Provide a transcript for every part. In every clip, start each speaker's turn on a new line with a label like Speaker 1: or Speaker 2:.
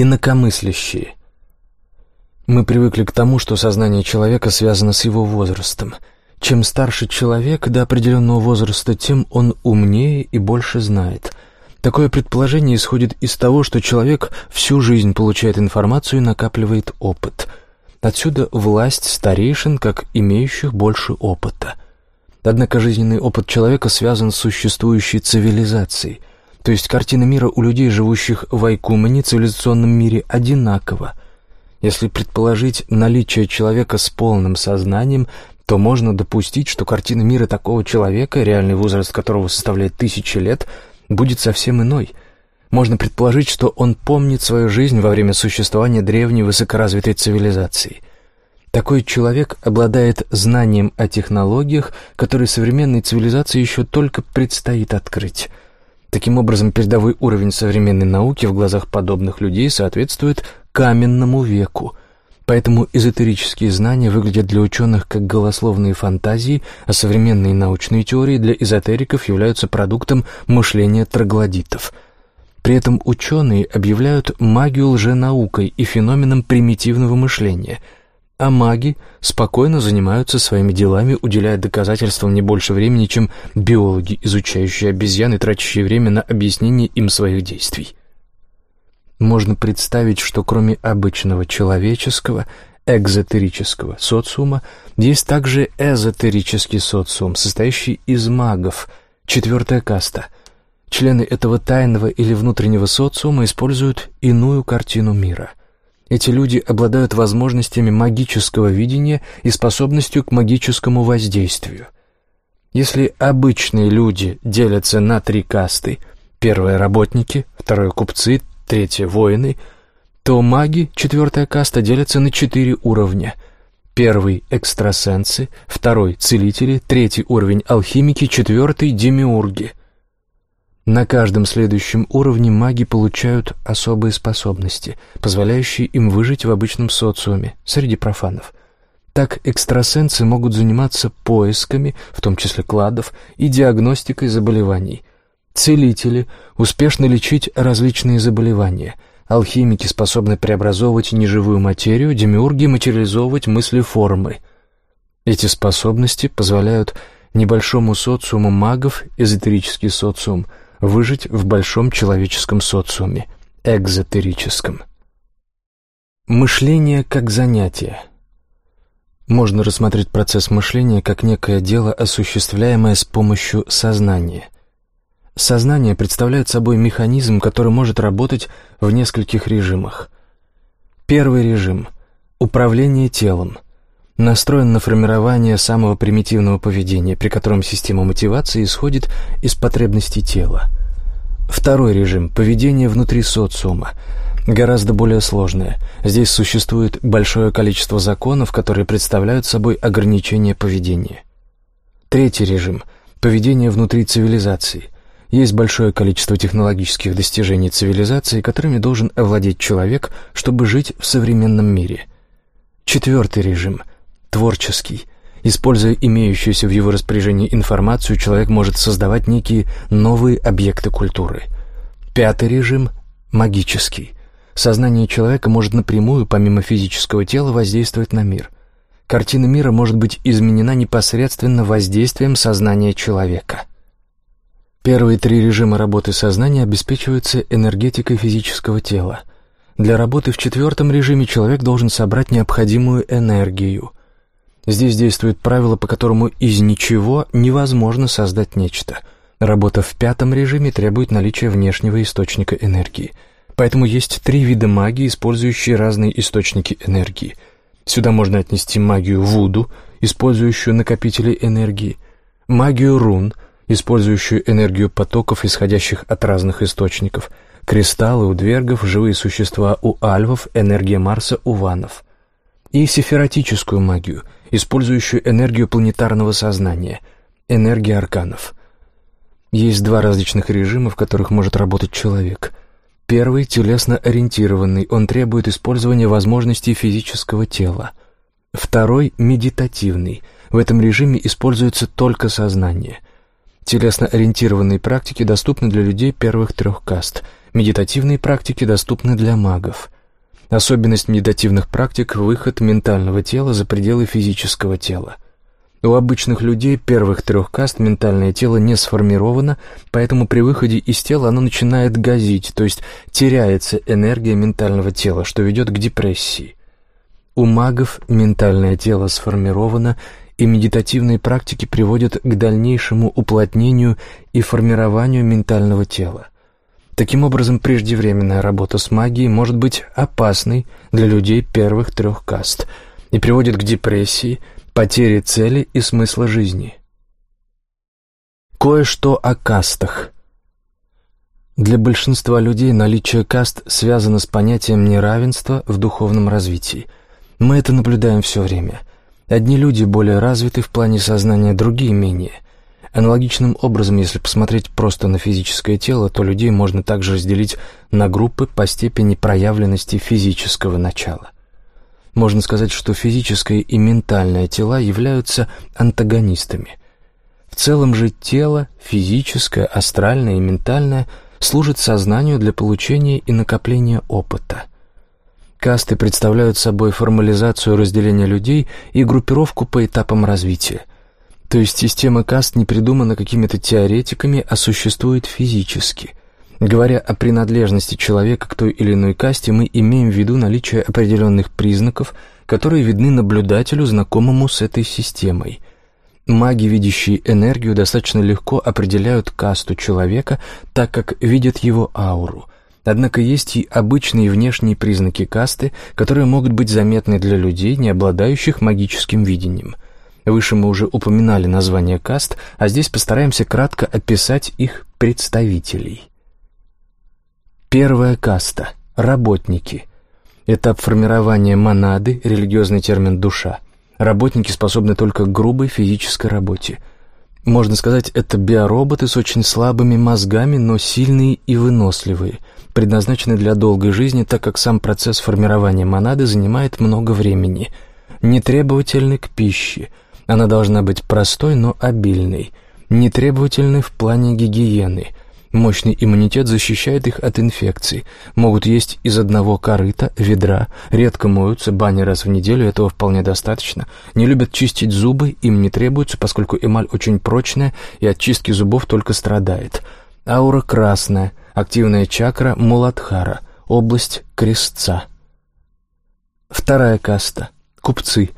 Speaker 1: Инакомыслящие. Мы привыкли к тому, что сознание человека связано с его возрастом. Чем старше человек до определенного возраста, тем он умнее и больше знает. Такое предположение исходит из того, что человек всю жизнь получает информацию и накапливает опыт. Отсюда власть старейшин, как имеющих больше опыта. Однако жизненный опыт человека связан с существующей цивилизацией, то есть картина мира у людей, живущих в Айкумане, цивилизационном мире, одинакова. Если предположить наличие человека с полным сознанием, то можно допустить, что картина мира такого человека, реальный возраст которого составляет тысячи лет, будет совсем иной. Можно предположить, что он помнит свою жизнь во время существования древней высокоразвитой цивилизации. Такой человек обладает знанием о технологиях, которые современной цивилизации еще только предстоит открыть. Таким образом, передовой уровень современной науки в глазах подобных людей соответствует каменному веку. Поэтому эзотерические знания выглядят для ученых как голословные фантазии, а современные научные теории для эзотериков являются продуктом мышления троглодитов. При этом ученые объявляют магию лженаукой и феноменом примитивного мышления – а маги спокойно занимаются своими делами, уделяя доказательствам не больше времени, чем биологи, изучающие обезьян и тратящие время на объяснение им своих действий. Можно представить, что кроме обычного человеческого, экзотерического социума, есть также эзотерический социум, состоящий из магов, четвертая каста. Члены этого тайного или внутреннего социума используют иную картину мира. Эти люди обладают возможностями магического видения и способностью к магическому воздействию. Если обычные люди делятся на три касты, первые – работники, второе – купцы, третье – воины, то маги, четвертая каста, делятся на четыре уровня. Первый – экстрасенсы, второй – целители, третий уровень – алхимики, четвертый – демиурги. На каждом следующем уровне маги получают особые способности, позволяющие им выжить в обычном социуме, среди профанов. Так экстрасенсы могут заниматься поисками, в том числе кладов, и диагностикой заболеваний. Целители успешно лечить различные заболевания. Алхимики способны преобразовывать неживую материю, демиурги материализовывать мысли формы. Эти способности позволяют небольшому социуму магов, эзотерический социум – выжить в большом человеческом социуме, экзотерическом. Мышление как занятие. Можно рассмотреть процесс мышления как некое дело, осуществляемое с помощью сознания. Сознание представляет собой механизм, который может работать в нескольких режимах. Первый режим – управление телом – настроен на формирование самого примитивного поведения, при котором система мотивации исходит из потребностей тела. Второй режим – поведение внутри социума – гораздо более сложное. Здесь существует большое количество законов, которые представляют собой ограничения поведения. Третий режим – поведение внутри цивилизации – есть большое количество технологических достижений цивилизации, которыми должен овладеть человек, чтобы жить в современном мире. Четвертый режим творческий. Используя имеющуюся в его распоряжении информацию, человек может создавать некие новые объекты культуры. Пятый режим – магический. Сознание человека может напрямую, помимо физического тела, воздействовать на мир. Картина мира может быть изменена непосредственно воздействием сознания человека. Первые три режима работы сознания обеспечиваются энергетикой физического тела. Для работы в четвертом режиме человек должен собрать необходимую энергию – Здесь действует правило, по которому из ничего невозможно создать нечто. Работа в пятом режиме требует наличия внешнего источника энергии. Поэтому есть три вида магии, использующие разные источники энергии. Сюда можно отнести магию Вуду, использующую накопители энергии, магию Рун, использующую энергию потоков, исходящих от разных источников, кристаллы у двергов, живые существа у альвов, энергия Марса у ванов, и сефератическую магию – использующую энергию планетарного сознания, энергия арканов. Есть два различных режима, в которых может работать человек. Первый – телесно-ориентированный, он требует использования возможностей физического тела. Второй – медитативный, в этом режиме используется только сознание. Телесно-ориентированные практики доступны для людей первых трех каст – Медитативные практики доступны для магов. Особенность медитативных практик – выход ментального тела за пределы физического тела. У обычных людей первых трех каст ментальное тело не сформировано, поэтому при выходе из тела оно начинает газить, то есть теряется энергия ментального тела, что ведет к депрессии. У магов ментальное тело сформировано, и медитативные практики приводят к дальнейшему уплотнению и формированию ментального тела. Таким образом, преждевременная работа с магией может быть опасной для людей первых трех каст и приводит к депрессии, потере цели и смысла жизни. Кое-что о кастах. Для большинства людей наличие каст связано с понятием неравенства в духовном развитии – мы это наблюдаем все время. Одни люди более развиты в плане сознания, другие менее. Аналогичным образом, если посмотреть просто на физическое тело, то людей можно также разделить на группы по степени проявленности физического начала. Можно сказать, что физическое и ментальное тела являются антагонистами. В целом же тело, физическое, астральное и ментальное, служит сознанию для получения и накопления опыта – Касты представляют собой формализацию разделения людей и группировку по этапам развития. То есть система каст не придумана какими-то теоретиками, а существует физически. Говоря о принадлежности человека к той или иной касте, мы имеем в виду наличие определенных признаков, которые видны наблюдателю, знакомому с этой системой. Маги, видящие энергию, достаточно легко определяют касту человека, так как видят его ауру – Однако есть и обычные внешние признаки касты, которые могут быть заметны для людей, не обладающих магическим видением. Выше мы уже упоминали название каст, а здесь постараемся кратко описать их представителей. Первая каста – работники. Этап формирования монады, религиозный термин «душа». Работники способны только к грубой физической работе. Можно сказать, это биороботы с очень слабыми мозгами, но сильные и выносливые – предназначены для долгой жизни, так как сам процесс формирования монады занимает много времени. Не требовательны к пище. Она должна быть простой, но обильной. Не требовательны в плане гигиены. Мощный иммунитет защищает их от инфекций. Могут есть из одного корыта, ведра, редко моются, бани раз в неделю, этого вполне достаточно. Не любят чистить зубы, им не требуется, поскольку эмаль очень прочная и от чистки зубов только страдает. Аура красная – Активная чакра Муладхара, область крестца. Вторая каста – купцы.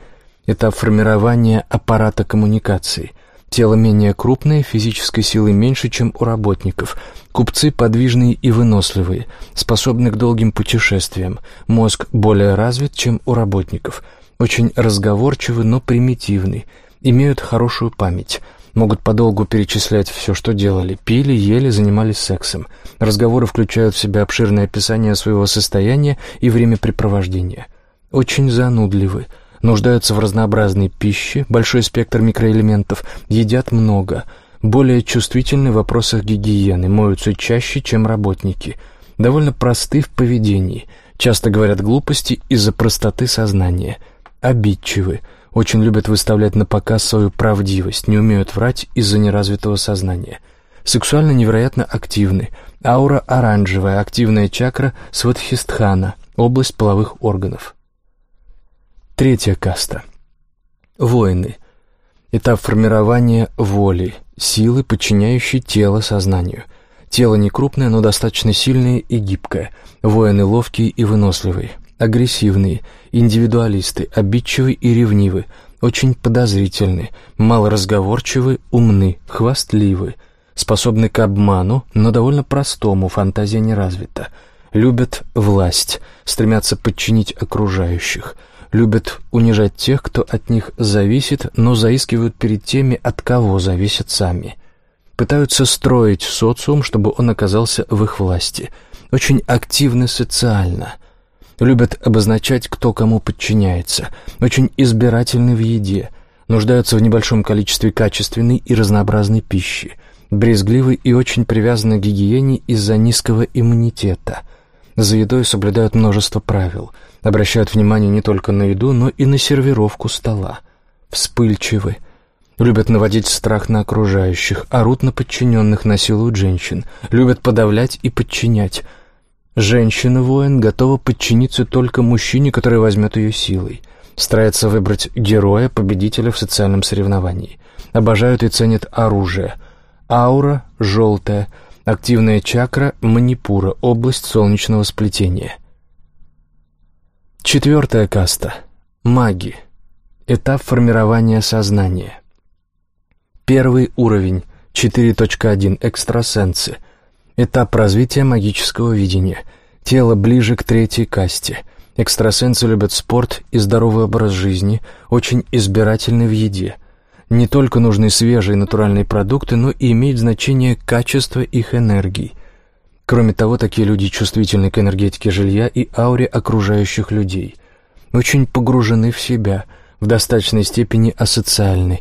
Speaker 1: Этап формирования аппарата коммуникации. Тело менее крупное, физической силы меньше, чем у работников. Купцы подвижные и выносливые, способны к долгим путешествиям. Мозг более развит, чем у работников. Очень разговорчивы, но примитивны. Имеют хорошую память – Могут подолгу перечислять все, что делали. Пили, ели, занимались сексом. Разговоры включают в себя обширное описание своего состояния и времяпрепровождения. Очень занудливы. Нуждаются в разнообразной пище, большой спектр микроэлементов, едят много. Более чувствительны в вопросах гигиены, моются чаще, чем работники. Довольно просты в поведении. Часто говорят глупости из-за простоты сознания. Обидчивы очень любят выставлять на показ свою правдивость, не умеют врать из-за неразвитого сознания. Сексуально невероятно активны. Аура оранжевая, активная чакра Сватхистхана, область половых органов. Третья каста. Воины. Этап формирования воли, силы, подчиняющей тело сознанию. Тело не крупное, но достаточно сильное и гибкое. Воины ловкие и выносливые агрессивные, индивидуалисты, обидчивы и ревнивы, очень подозрительны, малоразговорчивы, умны, хвастливы, способны к обману, но довольно простому, фантазия не развита, любят власть, стремятся подчинить окружающих, любят унижать тех, кто от них зависит, но заискивают перед теми, от кого зависят сами. Пытаются строить социум, чтобы он оказался в их власти. Очень активны социально – любят обозначать, кто кому подчиняется, очень избирательны в еде, нуждаются в небольшом количестве качественной и разнообразной пищи, брезгливы и очень привязаны к гигиене из-за низкого иммунитета. За едой соблюдают множество правил, обращают внимание не только на еду, но и на сервировку стола. Вспыльчивы, любят наводить страх на окружающих, орут на подчиненных, насилуют женщин, любят подавлять и подчинять – Женщина-воин готова подчиниться только мужчине, который возьмет ее силой. Старается выбрать героя, победителя в социальном соревновании. Обожают и ценят оружие. Аура – желтая. Активная чакра – манипура, область солнечного сплетения. Четвертая каста – маги. Этап формирования сознания. Первый уровень – 4.1 экстрасенсы – Этап развития магического видения. Тело ближе к третьей касте. Экстрасенсы любят спорт и здоровый образ жизни, очень избирательны в еде. Не только нужны свежие натуральные продукты, но и имеет значение качество их энергии. Кроме того, такие люди чувствительны к энергетике жилья и ауре окружающих людей. Очень погружены в себя, в достаточной степени асоциальны,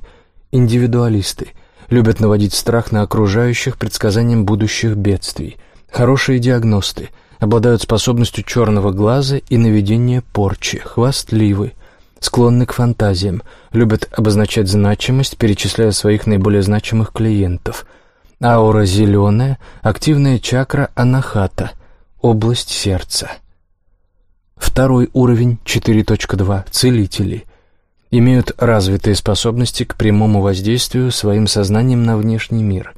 Speaker 1: индивидуалисты – любят наводить страх на окружающих предсказанием будущих бедствий. Хорошие диагносты, обладают способностью черного глаза и наведения порчи, хвастливы, склонны к фантазиям, любят обозначать значимость, перечисляя своих наиболее значимых клиентов. Аура зеленая, активная чакра анахата, область сердца. Второй уровень, 4.2, целители имеют развитые способности к прямому воздействию своим сознанием на внешний мир.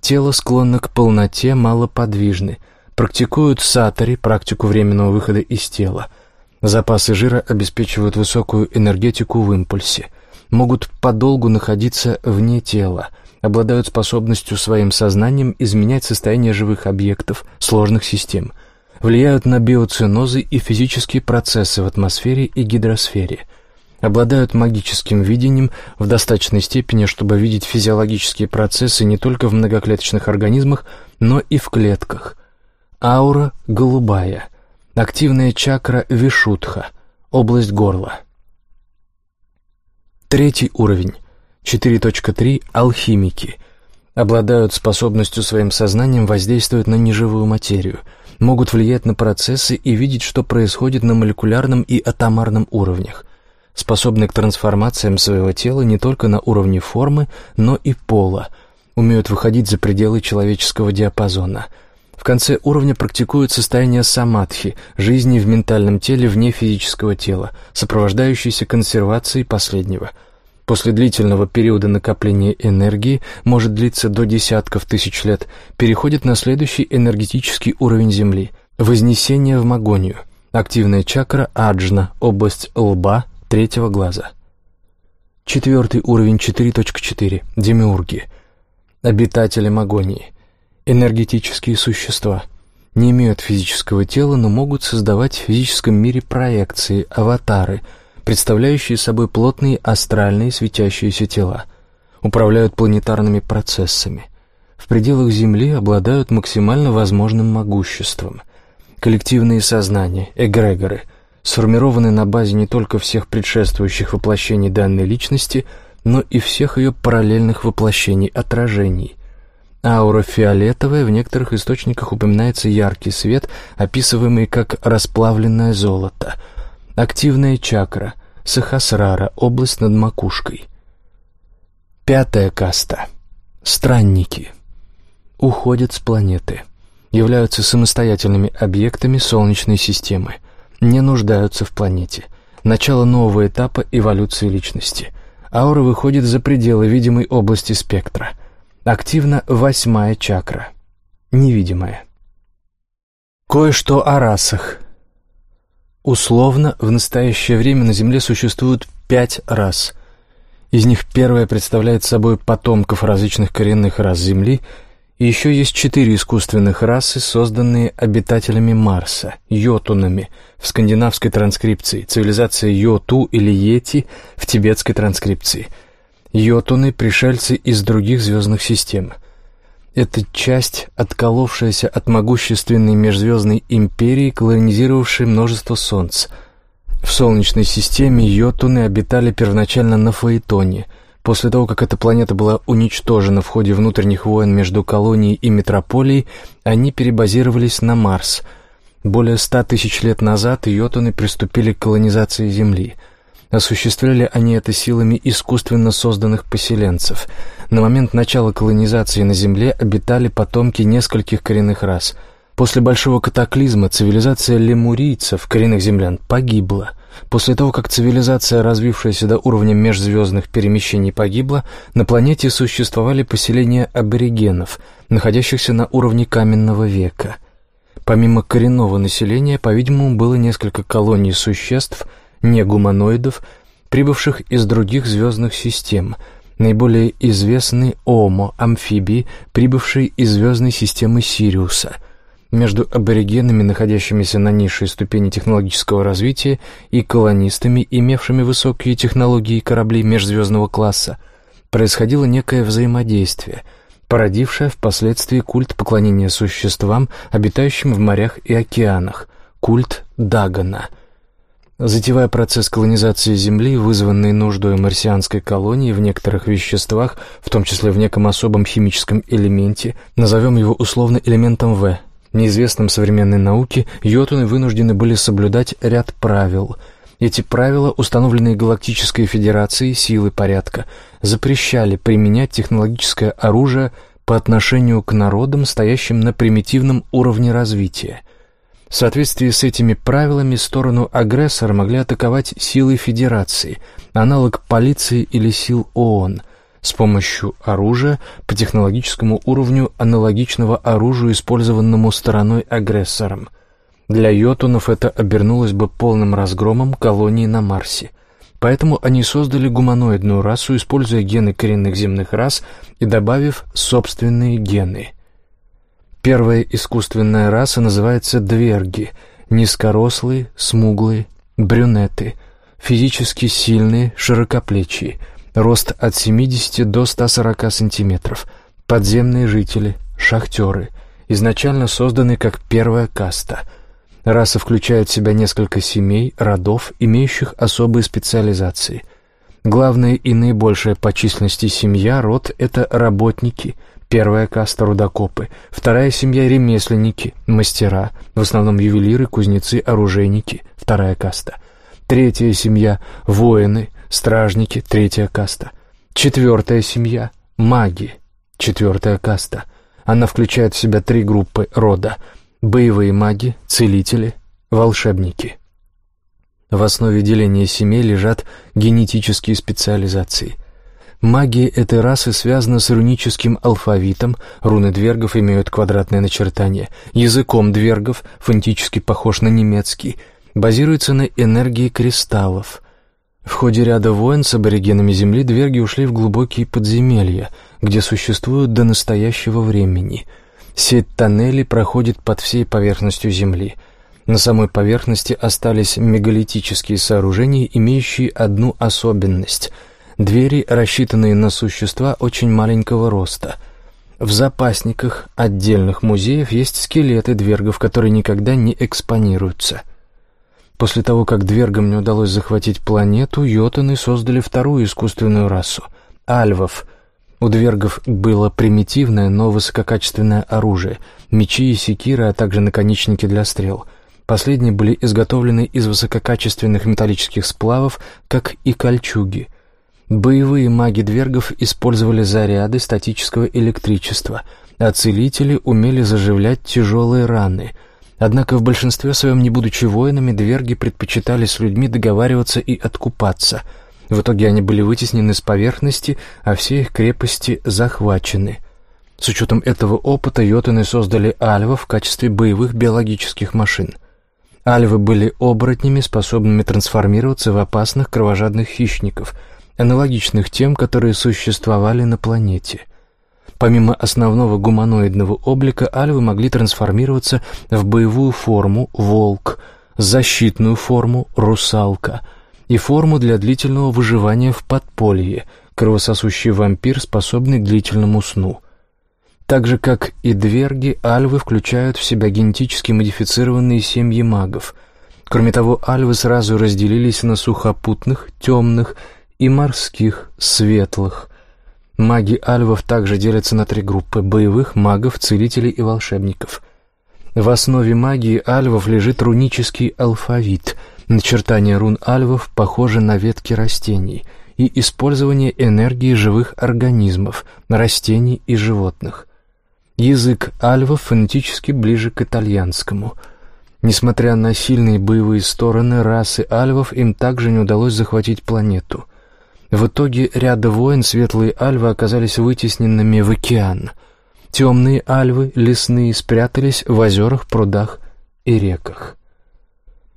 Speaker 1: Тело склонно к полноте, малоподвижны, практикуют сатари, практику временного выхода из тела. Запасы жира обеспечивают высокую энергетику в импульсе, могут подолгу находиться вне тела, обладают способностью своим сознанием изменять состояние живых объектов, сложных систем, влияют на биоцинозы и физические процессы в атмосфере и гидросфере – обладают магическим видением в достаточной степени, чтобы видеть физиологические процессы не только в многоклеточных организмах, но и в клетках. Аура голубая, активная чакра вишутха, область горла. Третий уровень, 4.3 алхимики, обладают способностью своим сознанием воздействовать на неживую материю, могут влиять на процессы и видеть, что происходит на молекулярном и атомарном уровнях – способны к трансформациям своего тела не только на уровне формы, но и пола, умеют выходить за пределы человеческого диапазона. В конце уровня практикуют состояние самадхи, жизни в ментальном теле вне физического тела, сопровождающейся консервацией последнего. После длительного периода накопления энергии, может длиться до десятков тысяч лет, переходит на следующий энергетический уровень Земли – вознесение в Магонию. Активная чакра – аджна, область лба, третьего глаза. Четвертый уровень 4.4. Демиурги. Обитатели Магонии. Энергетические существа. Не имеют физического тела, но могут создавать в физическом мире проекции, аватары, представляющие собой плотные астральные светящиеся тела. Управляют планетарными процессами. В пределах Земли обладают максимально возможным могуществом. Коллективные сознания, эгрегоры – сформированы на базе не только всех предшествующих воплощений данной личности, но и всех ее параллельных воплощений, отражений. Аура фиолетовая, в некоторых источниках упоминается яркий свет, описываемый как расплавленное золото. Активная чакра, сахасрара, область над макушкой. Пятая каста. Странники. Уходят с планеты. Являются самостоятельными объектами Солнечной системы не нуждаются в планете. Начало нового этапа эволюции личности. Аура выходит за пределы видимой области спектра. Активна восьмая чакра. Невидимая. Кое-что о расах. Условно, в настоящее время на Земле существует пять рас. Из них первая представляет собой потомков различных коренных рас Земли – и еще есть четыре искусственных расы, созданные обитателями Марса, йотунами, в скандинавской транскрипции, цивилизация йоту или йети в тибетской транскрипции. Йотуны – пришельцы из других звездных систем. Это часть, отколовшаяся от могущественной межзвездной империи, колонизировавшей множество солнц. В Солнечной системе йотуны обитали первоначально на Фаэтоне – После того, как эта планета была уничтожена в ходе внутренних войн между колонией и метрополией, они перебазировались на Марс. Более ста тысяч лет назад йотуны приступили к колонизации Земли. Осуществляли они это силами искусственно созданных поселенцев. На момент начала колонизации на Земле обитали потомки нескольких коренных рас. После большого катаклизма цивилизация лемурийцев, коренных землян, погибла. После того, как цивилизация, развившаяся до уровня межзвездных перемещений, погибла, на планете существовали поселения аборигенов, находящихся на уровне каменного века. Помимо коренного населения, по-видимому, было несколько колоний существ, негуманоидов, прибывших из других звездных систем. Наиболее известны Омо, амфибии, прибывшие из звездной системы Сириуса – между аборигенами, находящимися на низшей ступени технологического развития, и колонистами, имевшими высокие технологии корабли межзвездного класса, происходило некое взаимодействие, породившее впоследствии культ поклонения существам, обитающим в морях и океанах, культ Дагона. Затевая процесс колонизации Земли, вызванный нуждой марсианской колонии в некоторых веществах, в том числе в неком особом химическом элементе, назовем его условно элементом В, неизвестном современной науке, йотуны вынуждены были соблюдать ряд правил. Эти правила, установленные Галактической Федерацией силы порядка, запрещали применять технологическое оружие по отношению к народам, стоящим на примитивном уровне развития. В соответствии с этими правилами сторону агрессора могли атаковать силы Федерации, аналог полиции или сил ООН – с помощью оружия по технологическому уровню аналогичного оружию, использованному стороной-агрессором. Для йотунов это обернулось бы полным разгромом колонии на Марсе. Поэтому они создали гуманоидную расу, используя гены коренных земных рас и добавив собственные гены. Первая искусственная раса называется дверги, низкорослые, смуглые, брюнеты, физически сильные, широкоплечие – рост от 70 до 140 сантиметров, подземные жители, шахтеры, изначально созданы как первая каста. Раса включает в себя несколько семей, родов, имеющих особые специализации. Главная и наибольшая по численности семья, род – это работники, первая каста – рудокопы, вторая семья – ремесленники, мастера, в основном ювелиры, кузнецы, оружейники, вторая каста – Третья семья — воины, стражники, третья каста. Четвертая семья — маги, четвертая каста. Она включает в себя три группы рода — боевые маги, целители, волшебники. В основе деления семей лежат генетические специализации. Магия этой расы связана с руническим алфавитом, руны двергов имеют квадратное начертание, языком двергов, фонетически похож на немецкий — базируется на энергии кристаллов. В ходе ряда войн с аборигенами Земли дверги ушли в глубокие подземелья, где существуют до настоящего времени. Сеть тоннелей проходит под всей поверхностью Земли. На самой поверхности остались мегалитические сооружения, имеющие одну особенность — Двери, рассчитанные на существа очень маленького роста. В запасниках отдельных музеев есть скелеты двергов, которые никогда не экспонируются — После того, как Двергам не удалось захватить планету, йотаны создали вторую искусственную расу — альвов. У Двергов было примитивное, но высококачественное оружие — мечи и секиры, а также наконечники для стрел. Последние были изготовлены из высококачественных металлических сплавов, как и кольчуги. Боевые маги Двергов использовали заряды статического электричества, а целители умели заживлять тяжелые раны — Однако в большинстве своем, не будучи воинами, дверги предпочитали с людьми договариваться и откупаться. В итоге они были вытеснены с поверхности, а все их крепости захвачены. С учетом этого опыта йотуны создали альвов в качестве боевых биологических машин. Альвы были оборотнями, способными трансформироваться в опасных кровожадных хищников, аналогичных тем, которые существовали на планете – Помимо основного гуманоидного облика, альвы могли трансформироваться в боевую форму «волк», защитную форму «русалка» и форму для длительного выживания в подполье «кровососущий вампир, способный к длительному сну». Так же, как и дверги, альвы включают в себя генетически модифицированные семьи магов. Кроме того, альвы сразу разделились на сухопутных, темных и морских, светлых – Маги альвов также делятся на три группы – боевых, магов, целителей и волшебников. В основе магии альвов лежит рунический алфавит. Начертание рун альвов похоже на ветки растений и использование энергии живых организмов, растений и животных. Язык альвов фонетически ближе к итальянскому. Несмотря на сильные боевые стороны расы альвов, им также не удалось захватить планету. В итоге ряда войн светлые альвы оказались вытесненными в океан. Темные альвы, лесные, спрятались в озерах, прудах и реках.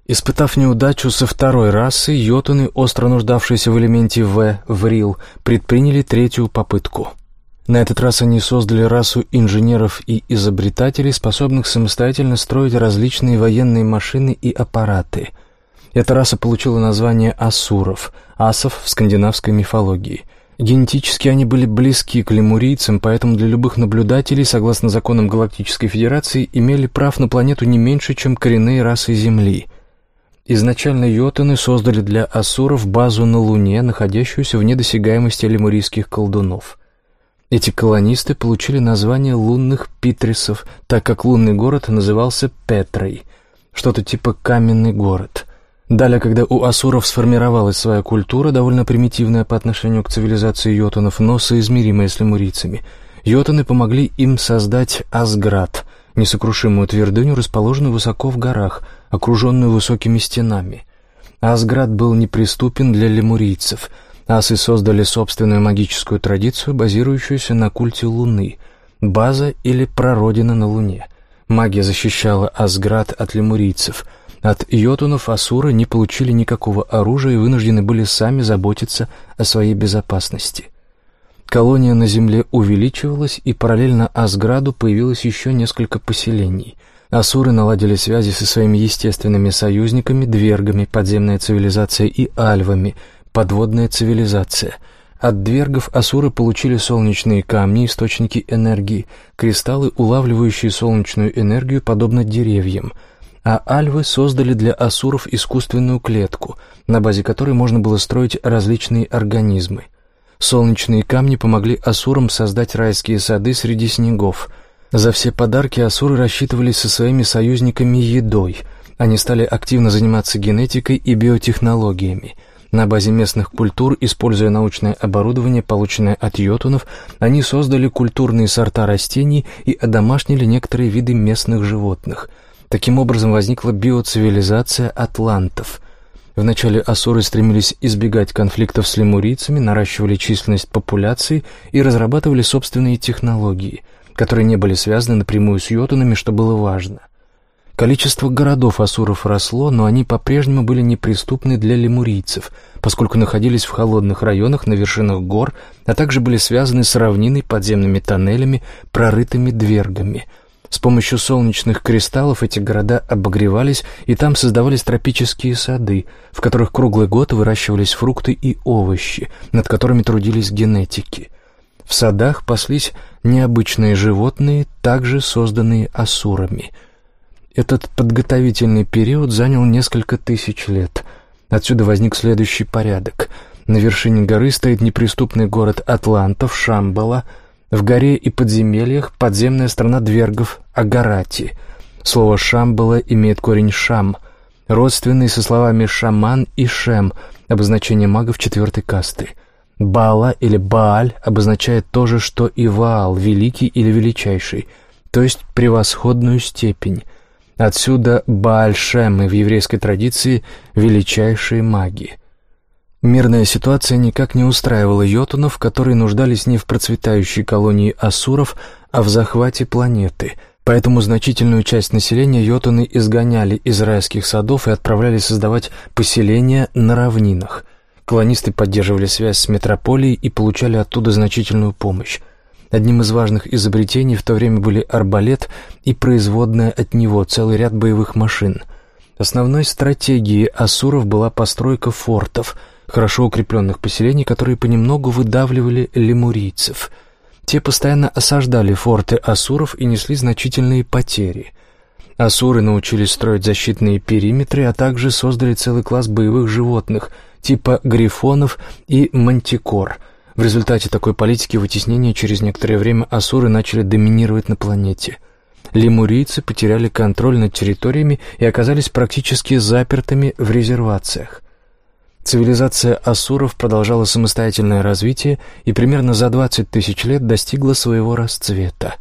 Speaker 1: Испытав неудачу со второй расы, йотуны, остро нуждавшиеся в элементе «В», «Врил», предприняли третью попытку — на этот раз они создали расу инженеров и изобретателей, способных самостоятельно строить различные военные машины и аппараты. Эта раса получила название асуров, асов в скандинавской мифологии. Генетически они были близки к лемурийцам, поэтому для любых наблюдателей, согласно законам Галактической Федерации, имели прав на планету не меньше, чем коренные расы Земли. Изначально йотаны создали для асуров базу на Луне, находящуюся в недосягаемости лемурийских колдунов – эти колонисты получили название лунных питрисов, так как лунный город назывался Петрой, что-то типа каменный город. Далее, когда у асуров сформировалась своя культура, довольно примитивная по отношению к цивилизации йотунов, но соизмеримая с лемурийцами, йотуны помогли им создать Асград, несокрушимую твердыню, расположенную высоко в горах, окруженную высокими стенами. Асград был неприступен для лемурийцев — Асы создали собственную магическую традицию, базирующуюся на культе Луны, база или прародина на Луне. Магия защищала Асград от лемурийцев. От йотунов асуры не получили никакого оружия и вынуждены были сами заботиться о своей безопасности. Колония на Земле увеличивалась, и параллельно Асграду появилось еще несколько поселений. Асуры наладили связи со своими естественными союзниками, двергами, подземная цивилизация и альвами – подводная цивилизация. От двергов асуры получили солнечные камни, источники энергии, кристаллы, улавливающие солнечную энергию, подобно деревьям. А альвы создали для асуров искусственную клетку, на базе которой можно было строить различные организмы. Солнечные камни помогли асурам создать райские сады среди снегов. За все подарки асуры рассчитывались со своими союзниками едой. Они стали активно заниматься генетикой и биотехнологиями – на базе местных культур, используя научное оборудование, полученное от йотунов, они создали культурные сорта растений и одомашнили некоторые виды местных животных. Таким образом возникла биоцивилизация атлантов. Вначале асуры стремились избегать конфликтов с лемурийцами, наращивали численность популяции и разрабатывали собственные технологии, которые не были связаны напрямую с йотунами, что было важно – Количество городов асуров росло, но они по-прежнему были неприступны для лемурийцев, поскольку находились в холодных районах на вершинах гор, а также были связаны с равниной, подземными тоннелями, прорытыми двергами. С помощью солнечных кристаллов эти города обогревались, и там создавались тропические сады, в которых круглый год выращивались фрукты и овощи, над которыми трудились генетики. В садах паслись необычные животные, также созданные асурами — этот подготовительный период занял несколько тысяч лет. Отсюда возник следующий порядок. На вершине горы стоит неприступный город Атлантов, Шамбала. В горе и подземельях подземная страна двергов Агарати. Слово «шамбала» имеет корень «шам», родственный со словами «шаман» и «шем», обозначение магов четвертой касты. Баала или Бааль обозначает то же, что и Ваал, великий или величайший, то есть превосходную степень – Отсюда Баальшемы в еврейской традиции величайшие маги. Мирная ситуация никак не устраивала йотунов, которые нуждались не в процветающей колонии асуров, а в захвате планеты. Поэтому значительную часть населения йотуны изгоняли из райских садов и отправляли создавать поселения на равнинах. Колонисты поддерживали связь с метрополией и получали оттуда значительную помощь. Одним из важных изобретений в то время были арбалет и производная от него целый ряд боевых машин. Основной стратегией асуров была постройка фортов, хорошо укрепленных поселений, которые понемногу выдавливали лемурийцев. Те постоянно осаждали форты асуров и несли значительные потери. Асуры научились строить защитные периметры, а также создали целый класс боевых животных, типа грифонов и мантикор — в результате такой политики вытеснения через некоторое время асуры начали доминировать на планете. Лемурийцы потеряли контроль над территориями и оказались практически запертыми в резервациях. Цивилизация асуров продолжала самостоятельное развитие и примерно за 20 тысяч лет достигла своего расцвета.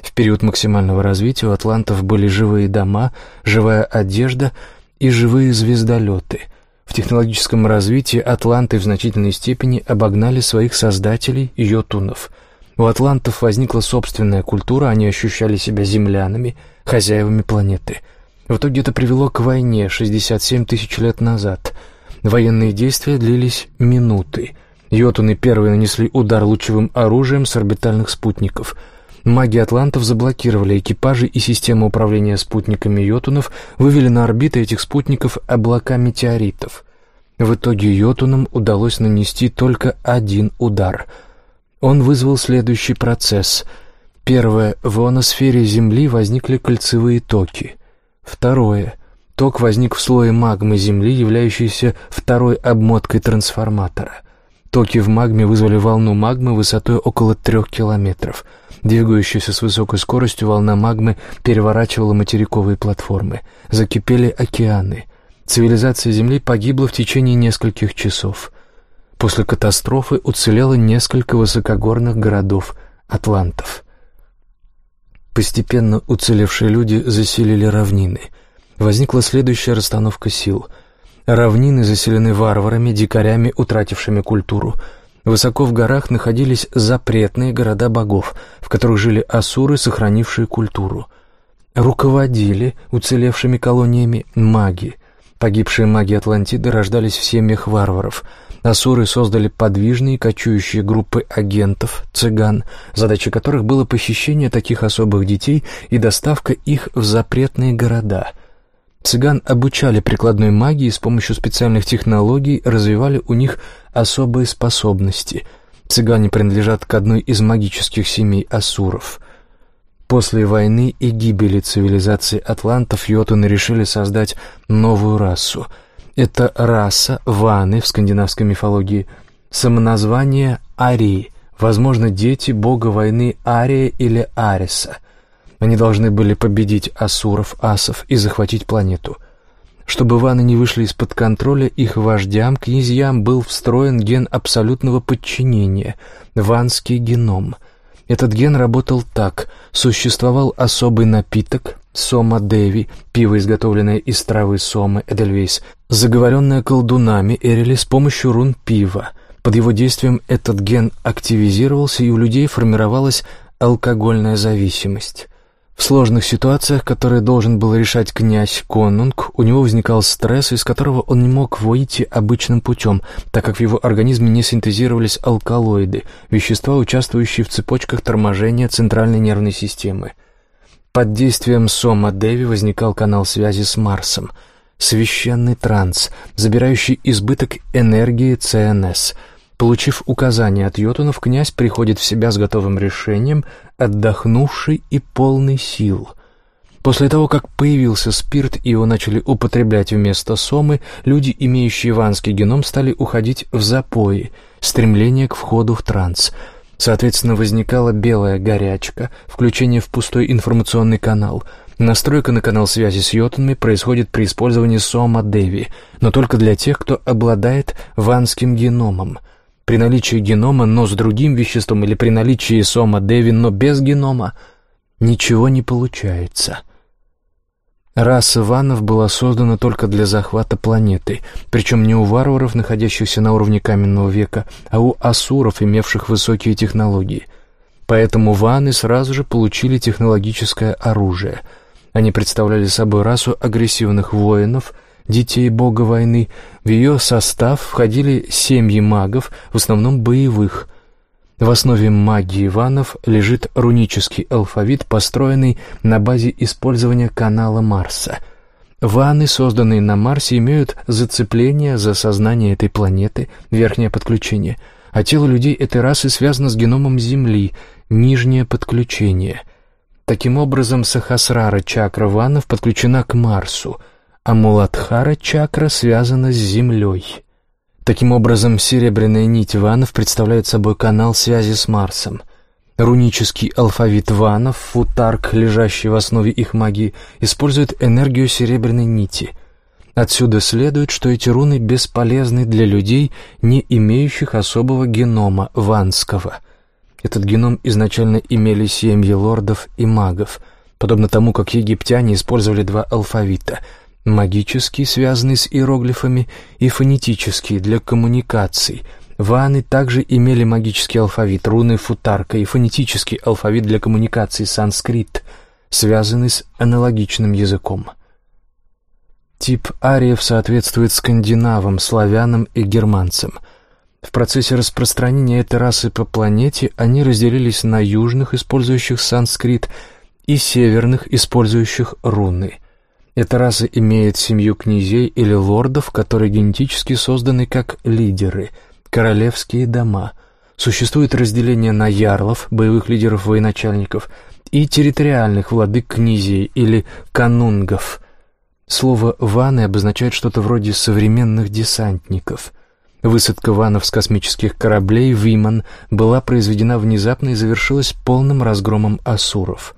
Speaker 1: В период максимального развития у атлантов были живые дома, живая одежда и живые звездолеты. В технологическом развитии атланты в значительной степени обогнали своих создателей, йотунов. У атлантов возникла собственная культура, они ощущали себя землянами, хозяевами планеты. В итоге это привело к войне 67 тысяч лет назад. Военные действия длились минуты. Йотуны первые нанесли удар лучевым оружием с орбитальных спутников – Маги атлантов заблокировали экипажи и систему управления спутниками йотунов, вывели на орбиты этих спутников облака метеоритов. В итоге йотунам удалось нанести только один удар. Он вызвал следующий процесс. Первое. В ионосфере Земли возникли кольцевые токи. Второе. Ток возник в слое магмы Земли, являющейся второй обмоткой трансформатора. Токи в магме вызвали волну магмы высотой около трех километров — Двигающаяся с высокой скоростью волна магмы переворачивала материковые платформы. Закипели океаны. Цивилизация Земли погибла в течение нескольких часов. После катастрофы уцелело несколько высокогорных городов атлантов. Постепенно уцелевшие люди заселили равнины. Возникла следующая расстановка сил. Равнины заселены варварами, дикарями, утратившими культуру – Высоко в горах находились запретные города богов, в которых жили асуры, сохранившие культуру. Руководили уцелевшими колониями маги. Погибшие маги Атлантиды рождались в семьях варваров. Асуры создали подвижные кочующие группы агентов, цыган, задача которых было похищение таких особых детей и доставка их в запретные города – Цыган обучали прикладной магии с помощью специальных технологий развивали у них особые способности. Цыгане принадлежат к одной из магических семей асуров. После войны и гибели цивилизации атлантов йотуны решили создать новую расу. Это раса ваны в скандинавской мифологии, самоназвание Арии, возможно, дети бога войны Ария или Ариса – они должны были победить асуров, асов и захватить планету. Чтобы ваны не вышли из-под контроля, их вождям, князьям, был встроен ген абсолютного подчинения — ванский геном. Этот ген работал так. Существовал особый напиток — Сома Деви, пиво, изготовленное из травы Сомы, Эдельвейс, заговоренное колдунами Эрили с помощью рун пива. Под его действием этот ген активизировался, и у людей формировалась алкогольная зависимость. В сложных ситуациях, которые должен был решать князь Конунг, у него возникал стресс, из которого он не мог выйти обычным путем, так как в его организме не синтезировались алкалоиды, вещества, участвующие в цепочках торможения центральной нервной системы. Под действием Сома Деви возникал канал связи с Марсом, священный транс, забирающий избыток энергии ЦНС – Получив указание от йотунов, князь приходит в себя с готовым решением, отдохнувший и полный сил. После того, как появился спирт и его начали употреблять вместо сомы, люди, имеющие иванский геном, стали уходить в запои, стремление к входу в транс. Соответственно, возникала белая горячка, включение в пустой информационный канал. Настройка на канал связи с йотунами происходит при использовании сома-деви, но только для тех, кто обладает ванским геномом — при наличии генома, но с другим веществом, или при наличии сома Девин, но без генома, ничего не получается. Раса ванов была создана только для захвата планеты, причем не у варваров, находящихся на уровне каменного века, а у асуров, имевших высокие технологии. Поэтому ваны сразу же получили технологическое оружие. Они представляли собой расу агрессивных воинов – детей бога войны, в ее состав входили семьи магов, в основном боевых. В основе магии Иванов лежит рунический алфавит, построенный на базе использования канала Марса. Ваны, созданные на Марсе, имеют зацепление за сознание этой планеты, верхнее подключение, а тело людей этой расы связано с геномом Земли, нижнее подключение. Таким образом, Сахасрара чакра Ванов подключена к Марсу — а Муладхара чакра связана с землей. Таким образом, серебряная нить ванов представляет собой канал связи с Марсом. Рунический алфавит ванов, футарк, лежащий в основе их магии, использует энергию серебряной нити. Отсюда следует, что эти руны бесполезны для людей, не имеющих особого генома ванского. Этот геном изначально имели семьи лордов и магов, подобно тому, как египтяне использовали два алфавита — магический, связанный с иероглифами, и фонетический, для коммуникаций. Ваны также имели магический алфавит, руны футарка и фонетический алфавит для коммуникаций санскрит, связанный с аналогичным языком. Тип ариев соответствует скандинавам, славянам и германцам. В процессе распространения этой расы по планете они разделились на южных, использующих санскрит, и северных, использующих руны – эта раса имеет семью князей или лордов, которые генетически созданы как лидеры, королевские дома. Существует разделение на ярлов, боевых лидеров-военачальников, и территориальных владык князей или канунгов. Слово «ваны» обозначает что-то вроде современных десантников. Высадка ванов с космических кораблей «Виман» была произведена внезапно и завершилась полным разгромом асуров –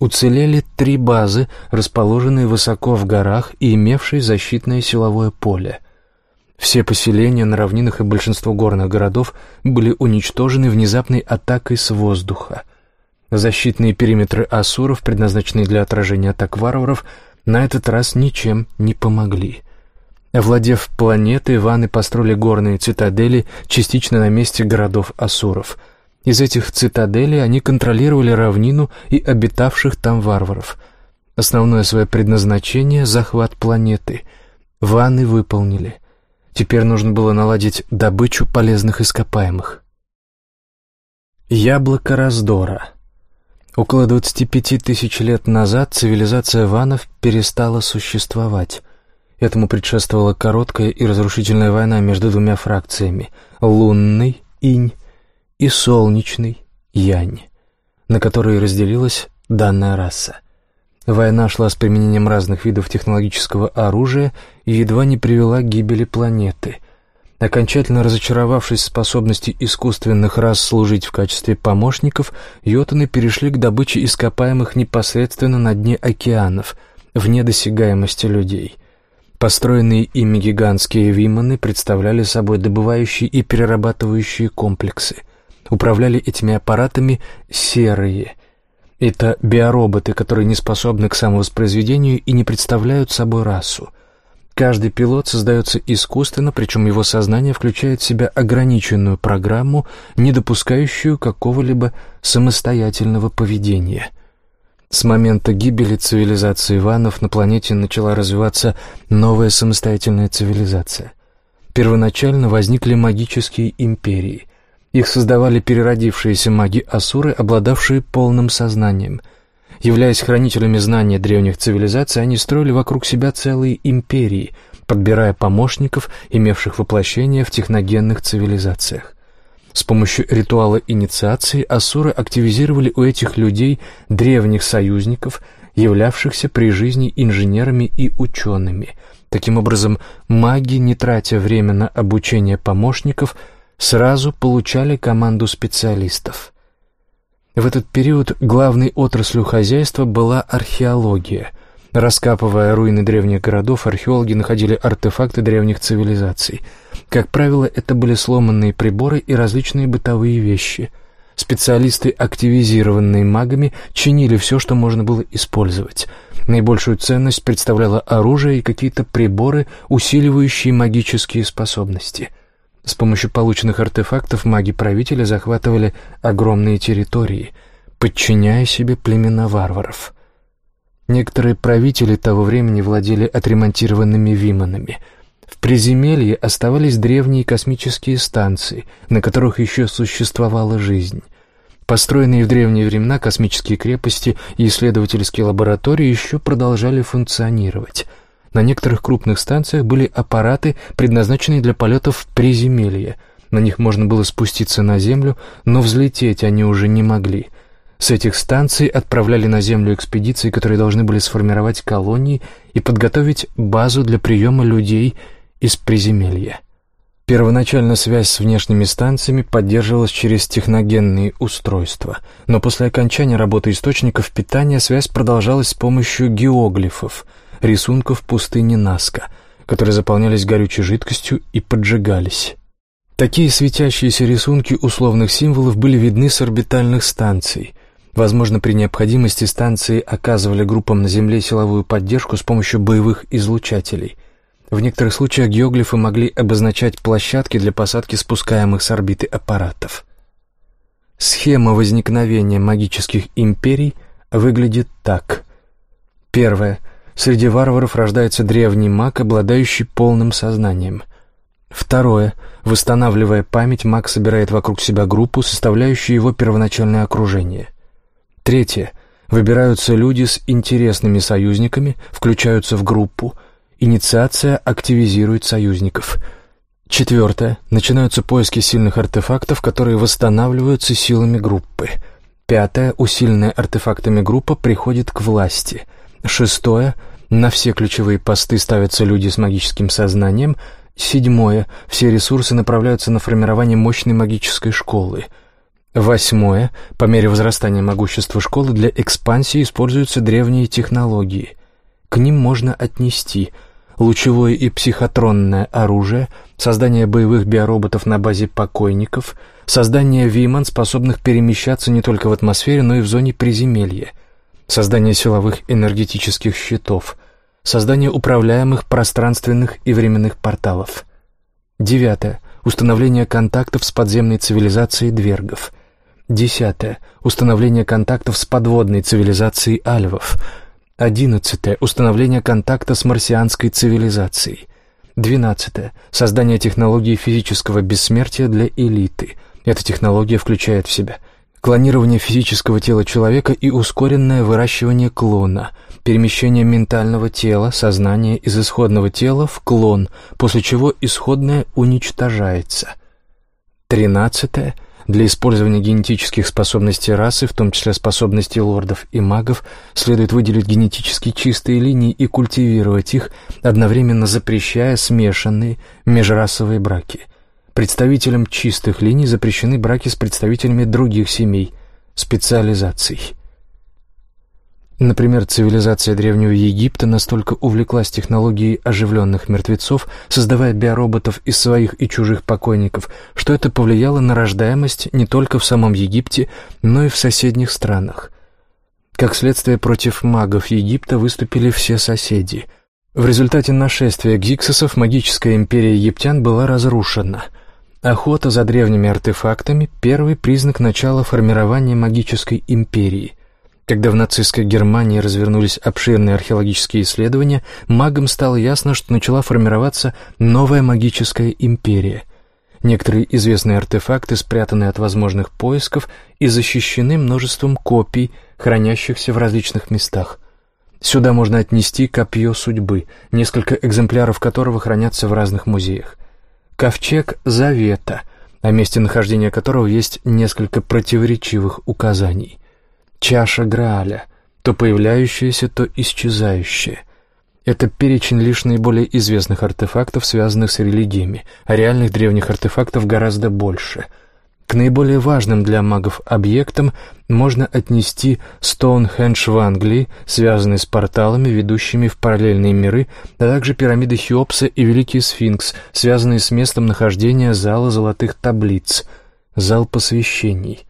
Speaker 1: Уцелели три базы, расположенные высоко в горах и имевшие защитное силовое поле. Все поселения на равнинах и большинство горных городов были уничтожены внезапной атакой с воздуха. Защитные периметры асуров, предназначенные для отражения атак варваров, на этот раз ничем не помогли. Овладев планетой, ваны построили горные цитадели частично на месте городов асуров — из этих цитаделей они контролировали равнину и обитавших там варваров. Основное свое предназначение — захват планеты. Ванны выполнили. Теперь нужно было наладить добычу полезных ископаемых. Яблоко раздора. Около 25 тысяч лет назад цивилизация ванов перестала существовать. Этому предшествовала короткая и разрушительная война между двумя фракциями — лунный, инь, и солнечный янь, на которые разделилась данная раса. Война шла с применением разных видов технологического оружия и едва не привела к гибели планеты. Окончательно разочаровавшись в способности искусственных рас служить в качестве помощников, йотаны перешли к добыче ископаемых непосредственно на дне океанов, вне досягаемости людей. Построенные ими гигантские виманы представляли собой добывающие и перерабатывающие комплексы – Управляли этими аппаратами серые. Это биороботы, которые не способны к самовоспроизведению и не представляют собой расу. Каждый пилот создается искусственно, причем его сознание включает в себя ограниченную программу, не допускающую какого-либо самостоятельного поведения. С момента гибели цивилизации Иванов на планете начала развиваться новая самостоятельная цивилизация. Первоначально возникли магические империи. Их создавали переродившиеся маги-асуры, обладавшие полным сознанием. Являясь хранителями знания древних цивилизаций, они строили вокруг себя целые империи, подбирая помощников, имевших воплощение в техногенных цивилизациях. С помощью ритуала инициации асуры активизировали у этих людей древних союзников, являвшихся при жизни инженерами и учеными. Таким образом, маги, не тратя время на обучение помощников, сразу получали команду специалистов. В этот период главной отраслью хозяйства была археология. Раскапывая руины древних городов, археологи находили артефакты древних цивилизаций. Как правило, это были сломанные приборы и различные бытовые вещи. Специалисты, активизированные магами, чинили все, что можно было использовать. Наибольшую ценность представляло оружие и какие-то приборы, усиливающие магические способности – с помощью полученных артефактов маги-правителя захватывали огромные территории, подчиняя себе племена варваров. Некоторые правители того времени владели отремонтированными виманами. В приземелье оставались древние космические станции, на которых еще существовала жизнь. Построенные в древние времена космические крепости и исследовательские лаборатории еще продолжали функционировать — на некоторых крупных станциях были аппараты, предназначенные для полетов в приземелье. На них можно было спуститься на землю, но взлететь они уже не могли. С этих станций отправляли на Землю экспедиции, которые должны были сформировать колонии и подготовить базу для приема людей из приземелья. Первоначально связь с внешними станциями поддерживалась через техногенные устройства, но после окончания работы источников питания связь продолжалась с помощью геоглифов — рисунков пустыни Наска, которые заполнялись горючей жидкостью и поджигались. Такие светящиеся рисунки условных символов были видны с орбитальных станций. Возможно, при необходимости станции оказывали группам на Земле силовую поддержку с помощью боевых излучателей. В некоторых случаях геоглифы могли обозначать площадки для посадки спускаемых с орбиты аппаратов. Схема возникновения магических империй выглядит так. Первое. Среди варваров рождается древний маг, обладающий полным сознанием. Второе. Восстанавливая память, маг собирает вокруг себя группу, составляющую его первоначальное окружение. Третье. Выбираются люди с интересными союзниками, включаются в группу. Инициация активизирует союзников. Четвертое. Начинаются поиски сильных артефактов, которые восстанавливаются силами группы. Пятое. Усиленная артефактами группа приходит к власти. Шестое. На все ключевые посты ставятся люди с магическим сознанием – Седьмое. Все ресурсы направляются на формирование мощной магической школы. Восьмое. По мере возрастания могущества школы для экспансии используются древние технологии. К ним можно отнести лучевое и психотронное оружие, создание боевых биороботов на базе покойников, создание виман, способных перемещаться не только в атмосфере, но и в зоне приземелья, создание силовых энергетических щитов – Создание управляемых пространственных и временных порталов. Девятое. Установление контактов с подземной цивилизацией двергов. Десятое. Установление контактов с подводной цивилизацией альвов. Одиннадцатое. Установление контакта с марсианской цивилизацией. Двенадцатое. Создание технологии физического бессмертия для элиты. Эта технология включает в себя клонирование физического тела человека и ускоренное выращивание клона – перемещение ментального тела, сознания из исходного тела в клон, после чего исходное уничтожается. Тринадцатое. Для использования генетических способностей расы, в том числе способностей лордов и магов, следует выделить генетически чистые линии и культивировать их, одновременно запрещая смешанные межрасовые браки. Представителям чистых линий запрещены браки с представителями других семей, специализаций. Например, цивилизация Древнего Египта настолько увлеклась технологией оживленных мертвецов, создавая биороботов из своих и чужих покойников, что это повлияло на рождаемость не только в самом Египте, но и в соседних странах. Как следствие, против магов Египта выступили все соседи. В результате нашествия гиксосов магическая империя египтян была разрушена. Охота за древними артефактами – первый признак начала формирования магической империи – когда в нацистской Германии развернулись обширные археологические исследования, магам стало ясно, что начала формироваться новая магическая империя. Некоторые известные артефакты спрятаны от возможных поисков и защищены множеством копий, хранящихся в различных местах. Сюда можно отнести копье судьбы, несколько экземпляров которого хранятся в разных музеях. Ковчег Завета, о месте нахождения которого есть несколько противоречивых указаний чаша Грааля, то появляющаяся, то исчезающая. Это перечень лишь наиболее известных артефактов, связанных с религиями, а реальных древних артефактов гораздо больше. К наиболее важным для магов объектам можно отнести Стоунхендж в Англии, связанный с порталами, ведущими в параллельные миры, а также пирамиды Хеопса и Великий Сфинкс, связанные с местом нахождения зала золотых таблиц, зал посвящений.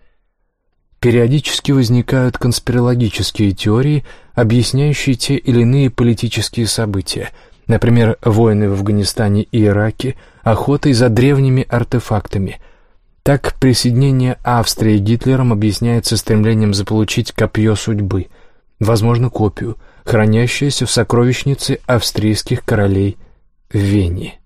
Speaker 1: Периодически возникают конспирологические теории, объясняющие те или иные политические события, например, войны в Афганистане и Ираке, охотой за древними артефактами. Так, присоединение Австрии Гитлером объясняется стремлением заполучить копье судьбы, возможно, копию, хранящуюся в сокровищнице австрийских королей в Вене.